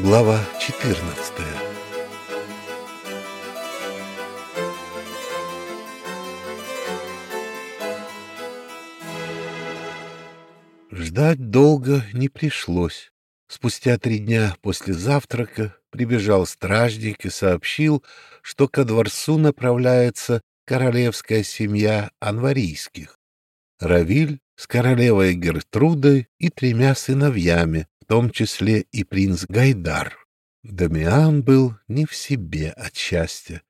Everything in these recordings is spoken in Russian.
Глава 14 Ждать долго не пришлось. Спустя три дня после завтрака прибежал стражник и сообщил, что ко дворцу направляется королевская семья анварийских. Равиль с королевой Гертрудой и тремя сыновьями, том числе и принц Гайдар. Дамиан был не в себе от счастья.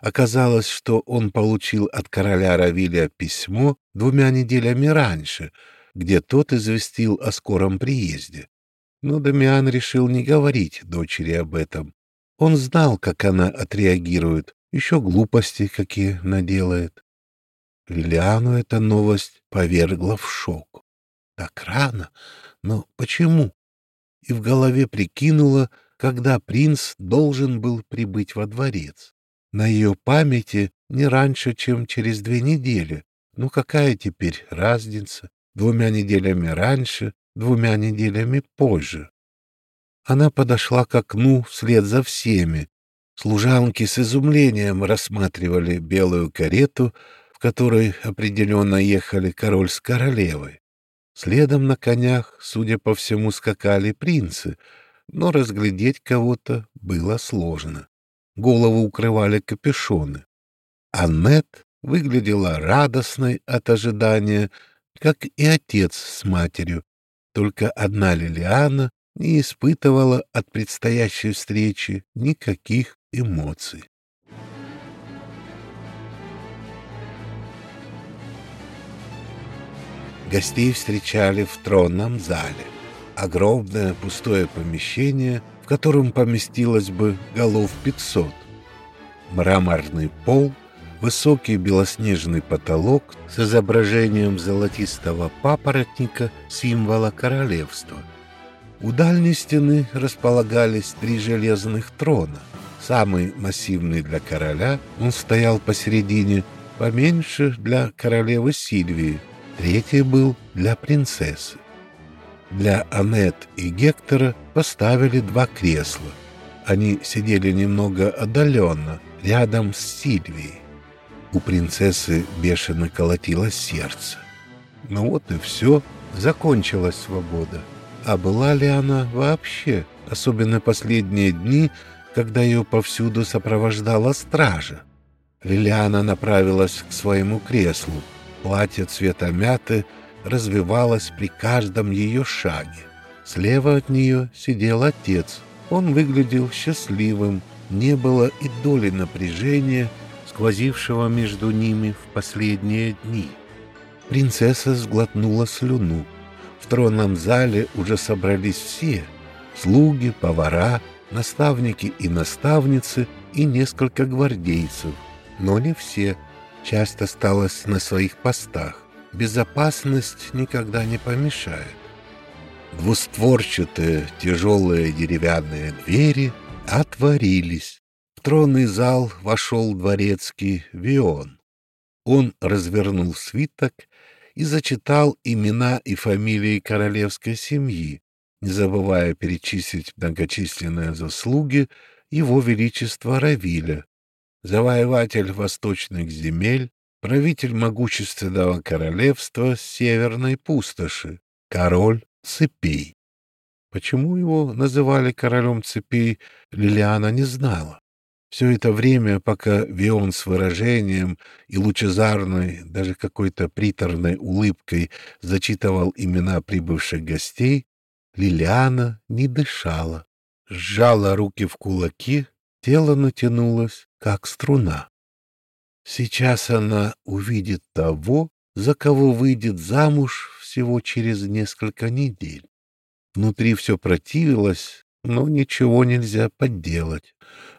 Оказалось, что он получил от короля Равиля письмо двумя неделями раньше, где тот известил о скором приезде. Но Дамиан решил не говорить дочери об этом. Он знал, как она отреагирует, еще глупости какие наделает. Лилиану эта новость повергла в шок. Так рано? Но почему? И в голове прикинула, когда принц должен был прибыть во дворец. На ее памяти не раньше, чем через две недели. Ну какая теперь разница? Двумя неделями раньше, двумя неделями позже. Она подошла к окну вслед за всеми. Служанки с изумлением рассматривали белую карету, в которой определенно ехали король с королевой. Следом на конях, судя по всему, скакали принцы, но разглядеть кого-то было сложно. Голову укрывали капюшоны. Аннет выглядела радостной от ожидания, как и отец с матерью. Только одна Лилиана не испытывала от предстоящей встречи никаких эмоций. Гостей встречали в тронном зале. Огромное пустое помещение, в котором поместилось бы голов пятьсот. Мраморный пол, высокий белоснежный потолок с изображением золотистого папоротника, символа королевства. У дальней стены располагались три железных трона. Самый массивный для короля, он стоял посередине, поменьше для королевы Сильвии, третий был для принцессы. Для Аннет и Гектора поставили два кресла. Они сидели немного отдаленно, рядом с Сильвией. У принцессы бешено колотилось сердце. Ну вот и все, закончилась свобода. А была ли она вообще, особенно последние дни, когда ее повсюду сопровождала стража? Лилиана направилась к своему креслу, Платье цвета мяты развивалось при каждом ее шаге. Слева от нее сидел отец. Он выглядел счастливым, не было и доли напряжения, сквозившего между ними в последние дни. Принцесса сглотнула слюну. В тронном зале уже собрались все — слуги, повара, наставники и наставницы и несколько гвардейцев, но не все — Часть осталась на своих постах. Безопасность никогда не помешает. Двустворчатые тяжелые деревянные двери отворились. В тронный зал вошел дворецкий Вион. Он развернул свиток и зачитал имена и фамилии королевской семьи, не забывая перечислить многочисленные заслуги его величества Равиля, завоеватель восточных земель, правитель могущественного королевства северной пустоши, король цепей. Почему его называли королем цепей, Лилиана не знала. Все это время, пока Вион с выражением и лучезарной, даже какой-то приторной улыбкой зачитывал имена прибывших гостей, Лилиана не дышала, сжала руки в кулаки Тело натянулось, как струна. Сейчас она увидит того, за кого выйдет замуж всего через несколько недель. Внутри все противилось, но ничего нельзя подделать.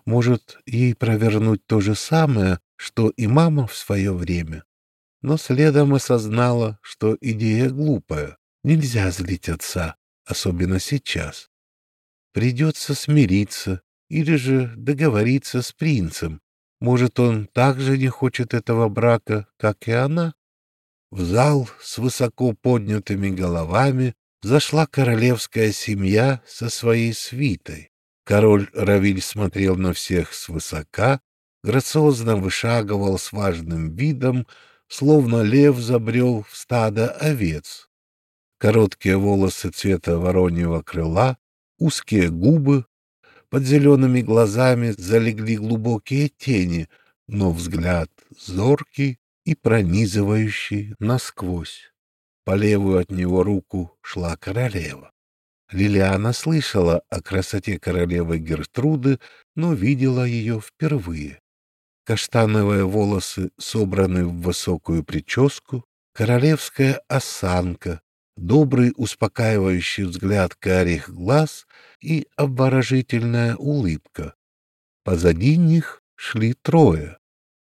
Может, ей провернуть то же самое, что и мама в свое время. Но следом осознала, что идея глупая. Нельзя злить отца, особенно сейчас. Придется смириться или же договориться с принцем. Может, он также не хочет этого брака, как и она? В зал с высоко поднятыми головами зашла королевская семья со своей свитой. Король Равиль смотрел на всех свысока, грациозно вышагивал с важным видом, словно лев забрел в стадо овец. Короткие волосы цвета вороньего крыла, узкие губы, под зелеными глазами залегли глубокие тени, но взгляд зоркий и пронизывающий насквозь. По левую от него руку шла королева. Лилиана слышала о красоте королевы Гертруды, но видела ее впервые. Каштановые волосы собраны в высокую прическу, королевская осанка, добрый успокаивающий взгляд карих глаз и обворожительная улыбка. Позади них шли трое.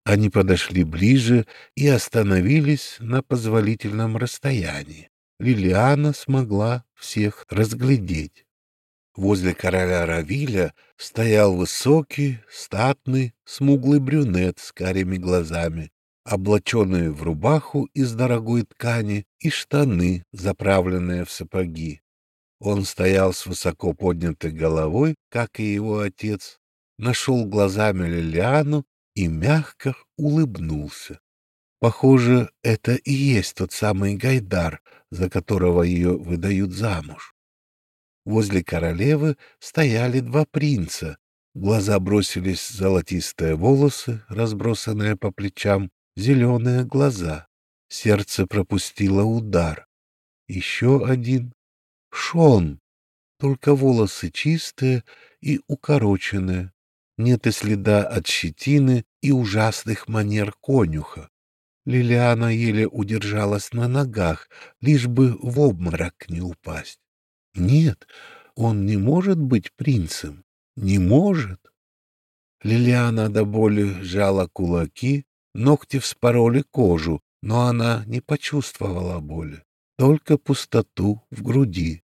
Они подошли ближе и остановились на позволительном расстоянии. Лилиана смогла всех разглядеть. Возле короля Равиля стоял высокий, статный, смуглый брюнет с карими глазами, облаченный в рубаху из дорогой ткани и штаны, заправленные в сапоги. Он стоял с высоко поднятой головой, как и его отец, нашел глазами Лилиану и мягко улыбнулся. Похоже, это и есть тот самый Гайдар, за которого ее выдают замуж. Возле королевы стояли два принца. Глаза бросились золотистые волосы, разбросанные по плечам, зеленые глаза. Сердце пропустило удар. Еще один. Шон. Только волосы чистые и укороченные. Нет и следа от щетины и ужасных манер конюха. Лилиана еле удержалась на ногах, лишь бы в обморок не упасть. Нет, он не может быть принцем. Не может. Лилиана до боли сжала кулаки, Ногти вспороли кожу, но она не почувствовала боли, только пустоту в груди.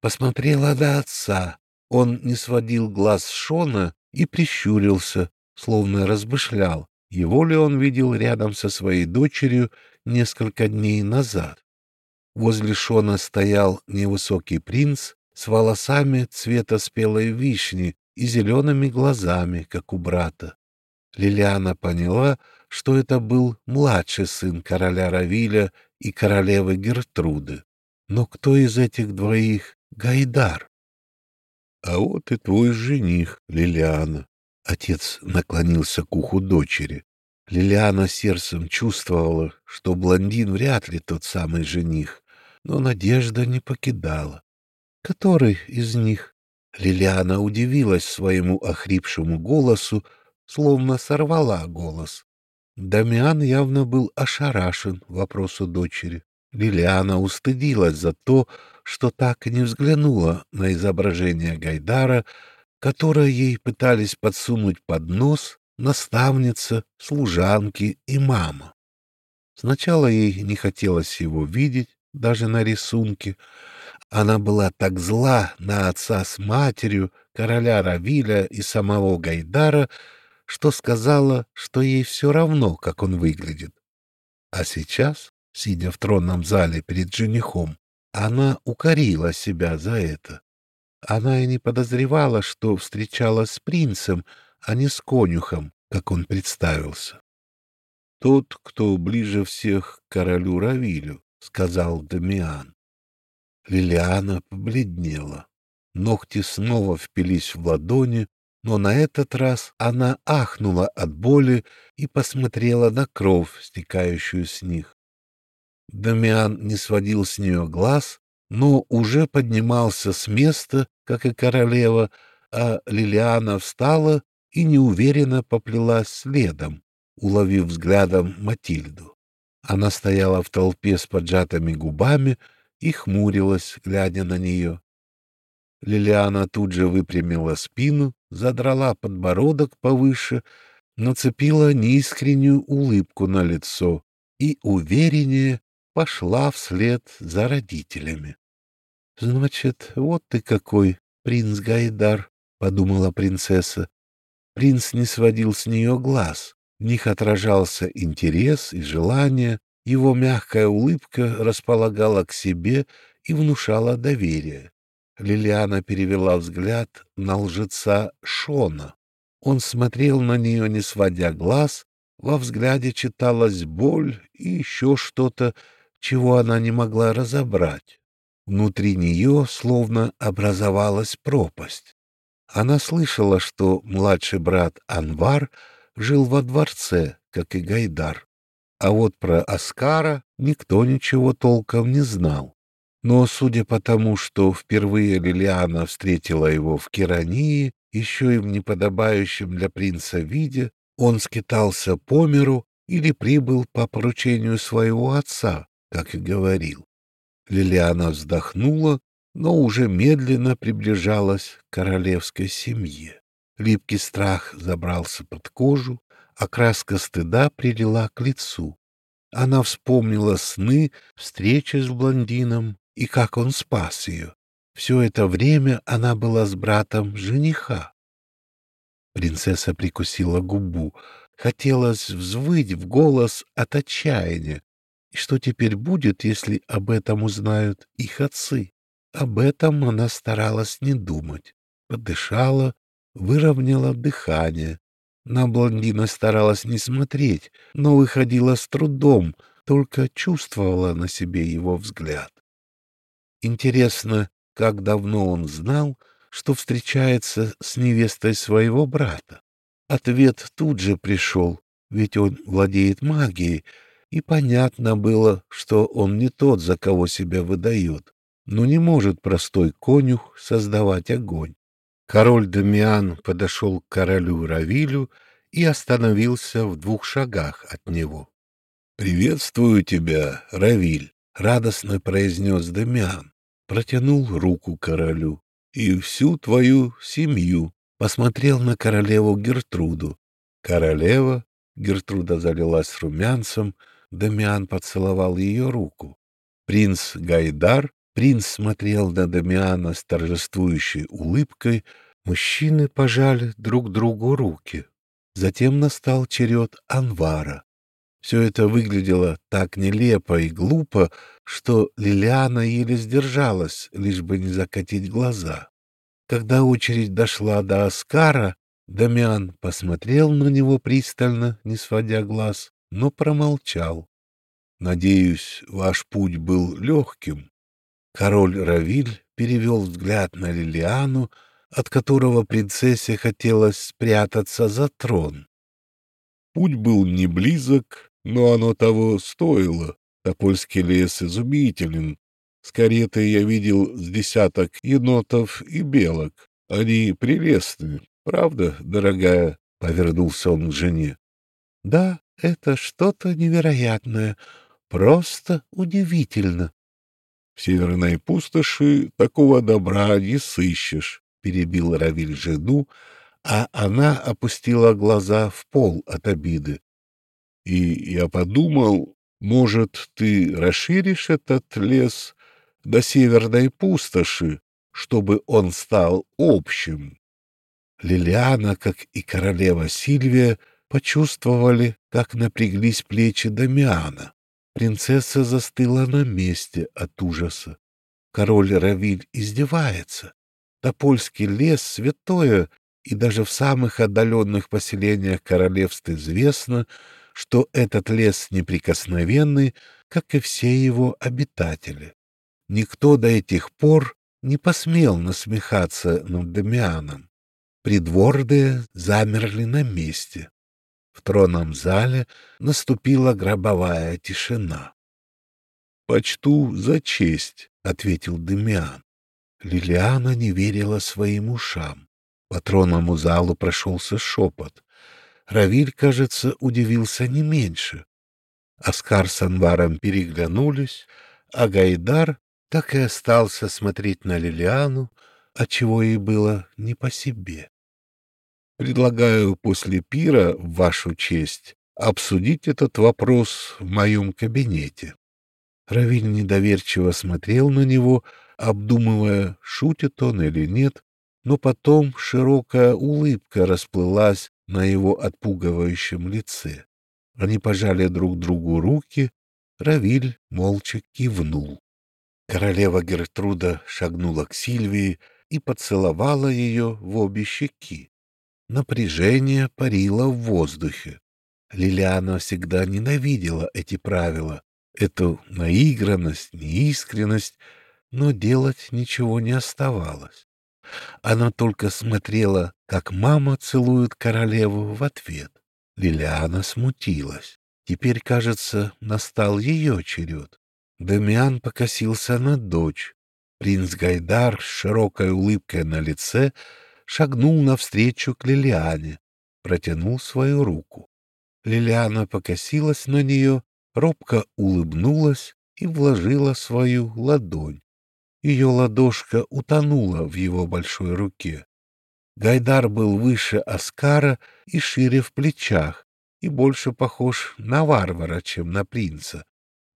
Посмотрела на отца. Он не сводил глаз Шона и прищурился, словно размышлял, его ли он видел рядом со своей дочерью несколько дней назад. Возле Шона стоял невысокий принц с волосами цвета спелой вишни и зелеными глазами, как у брата. Лилиана поняла, что это был младший сын короля Равиля и королевы Гертруды. Но кто из этих двоих Гайдар? А вот и твой жених, Лилиана. Отец наклонился к уху дочери. Лилиана сердцем чувствовала, что блондин вряд ли тот самый жених, но надежда не покидала. Который из них? Лилиана удивилась своему охрипшему голосу, словно сорвала голос. Дамиан явно был ошарашен вопросу дочери. Лилиана устыдилась за то, что так и не взглянула на изображение Гайдара, которое ей пытались подсунуть под нос наставница, служанки и мама. Сначала ей не хотелось его видеть, даже на рисунке. Она была так зла на отца с матерью, короля Равиля и самого Гайдара, что сказала, что ей все равно, как он выглядит. А сейчас, сидя в тронном зале перед женихом, она укорила себя за это. Она и не подозревала, что встречалась с принцем, а не с конюхом, как он представился. «Тот, кто ближе всех к королю Равилю», — сказал Дамиан. Лилиана побледнела. Ногти снова впились в ладони, но на этот раз она ахнула от боли и посмотрела на кровь, стекающую с них. Дамиан не сводил с нее глаз, но уже поднимался с места, как и королева, а Лилиана встала и неуверенно поплелась следом, уловив взглядом Матильду. Она стояла в толпе с поджатыми губами и хмурилась, глядя на нее. Лилиана тут же выпрямила спину, задрала подбородок повыше, нацепила неискреннюю улыбку на лицо и увереннее пошла вслед за родителями. — Значит, вот ты какой, принц Гайдар, — подумала принцесса. Принц не сводил с нее глаз, в них отражался интерес и желание, его мягкая улыбка располагала к себе и внушала доверие. Лилиана перевела взгляд на лжеца Шона. Он смотрел на нее, не сводя глаз, во взгляде читалась боль и еще что-то, чего она не могла разобрать. Внутри нее словно образовалась пропасть. Она слышала, что младший брат Анвар жил во дворце, как и Гайдар. А вот про Аскара никто ничего толком не знал. Но, судя по тому, что впервые Лилиана встретила его в Керании, еще и в неподобающем для принца виде, он скитался по миру или прибыл по поручению своего отца, как и говорил. Лилиана вздохнула, но уже медленно приближалась к королевской семье. Липкий страх забрался под кожу, а краска стыда прилила к лицу. Она вспомнила сны, встречи с блондином и как он спас ее. Все это время она была с братом жениха. Принцесса прикусила губу. Хотелось взвыть в голос от отчаяния. И что теперь будет, если об этом узнают их отцы? Об этом она старалась не думать. Подышала, выровняла дыхание. На блондина старалась не смотреть, но выходила с трудом, только чувствовала на себе его взгляд. Интересно, как давно он знал, что встречается с невестой своего брата? Ответ тут же пришел, ведь он владеет магией, и понятно было, что он не тот, за кого себя выдает. Но не может простой конюх создавать огонь. Король Дамиан подошел к королю Равилю и остановился в двух шагах от него. — Приветствую тебя, Равиль, — радостно произнес Дамиан. Протянул руку королю. — И всю твою семью. Посмотрел на королеву Гертруду. Королева, Гертруда залилась румянцем, Дамиан поцеловал ее руку. Принц Гайдар Принц смотрел на Дамиана с торжествующей улыбкой, мужчины пожали друг другу руки. Затем настал черед Анвара. Все это выглядело так нелепо и глупо, что Лилиана еле сдержалась, лишь бы не закатить глаза. Когда очередь дошла до Оскара, Дамиан посмотрел на него пристально, не сводя глаз, но промолчал. «Надеюсь, ваш путь был легким», Король Равиль перевел взгляд на Лилиану, от которого принцессе хотелось спрятаться за трон. Путь был не близок, но оно того стоило. Топольский лес изумителен. С каретой я видел с десяток енотов и белок. Они прелестны, правда, дорогая? — повернулся он к жене. — Да, это что-то невероятное, просто удивительно, в северной пустоши такого добра не сыщешь, — перебил Равиль жену, а она опустила глаза в пол от обиды. И я подумал, может, ты расширишь этот лес до северной пустоши, чтобы он стал общим. Лилиана, как и королева Сильвия, почувствовали, как напряглись плечи Дамиана. Принцесса застыла на месте от ужаса. Король Равиль издевается. Топольский лес — святое, и даже в самых отдаленных поселениях королевств известно, что этот лес неприкосновенный, как и все его обитатели. Никто до этих пор не посмел насмехаться над Дамианом. Придворные замерли на месте. В тронном зале наступила гробовая тишина. — Почту за честь, — ответил Демиан. Лилиана не верила своим ушам. По тронному залу прошелся шепот. Равиль, кажется, удивился не меньше. Оскар с Анваром переглянулись, а Гайдар так и остался смотреть на Лилиану, отчего ей было не по себе. Предлагаю после пира, в вашу честь, обсудить этот вопрос в моем кабинете. Равиль недоверчиво смотрел на него, обдумывая, шутит он или нет, но потом широкая улыбка расплылась на его отпугивающем лице. Они пожали друг другу руки, Равиль молча кивнул. Королева Гертруда шагнула к Сильвии и поцеловала ее в обе щеки. Напряжение парило в воздухе. Лилиана всегда ненавидела эти правила, эту наигранность, неискренность, но делать ничего не оставалось. Она только смотрела, как мама целует королеву в ответ. Лилиана смутилась. Теперь, кажется, настал ее черед. Дамиан покосился на дочь. Принц Гайдар с широкой улыбкой на лице шагнул навстречу к Лилиане, протянул свою руку. Лилиана покосилась на нее, робко улыбнулась и вложила свою ладонь. Ее ладошка утонула в его большой руке. Гайдар был выше Оскара и шире в плечах, и больше похож на варвара, чем на принца.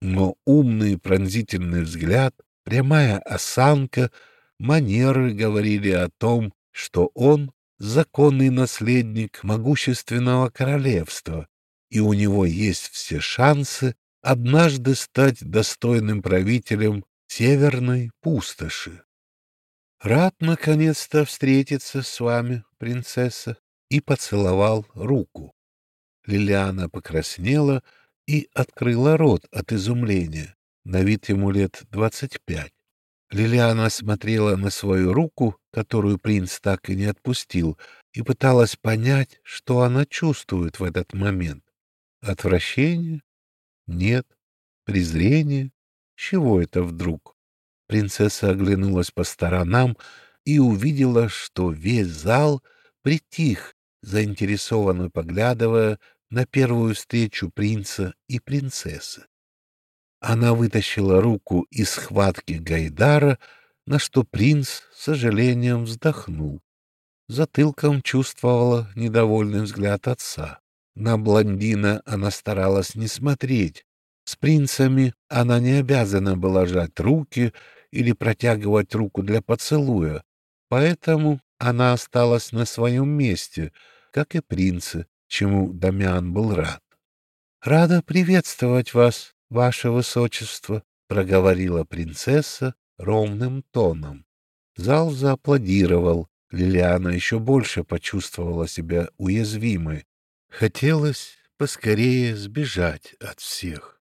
Но умный пронзительный взгляд, прямая осанка, манеры говорили о том, что он — законный наследник могущественного королевства, и у него есть все шансы однажды стать достойным правителем северной пустоши. Рад наконец-то встретиться с вами, принцесса, и поцеловал руку. Лилиана покраснела и открыла рот от изумления. На вид ему лет двадцать пять. Лилиана смотрела на свою руку, которую принц так и не отпустил, и пыталась понять, что она чувствует в этот момент. Отвращение? Нет. Презрение? Чего это вдруг? Принцесса оглянулась по сторонам и увидела, что весь зал притих, заинтересованно поглядывая на первую встречу принца и принцессы. Она вытащила руку из схватки Гайдара, на что принц с сожалением вздохнул. Затылком чувствовала недовольный взгляд отца. На блондина она старалась не смотреть. С принцами она не обязана была жать руки или протягивать руку для поцелуя, поэтому она осталась на своем месте, как и принцы, чему Дамиан был рад. — Рада приветствовать вас, ваше высочество, — проговорила принцесса ровным тоном. Зал зааплодировал. Лилиана еще больше почувствовала себя уязвимой. Хотелось поскорее сбежать от всех.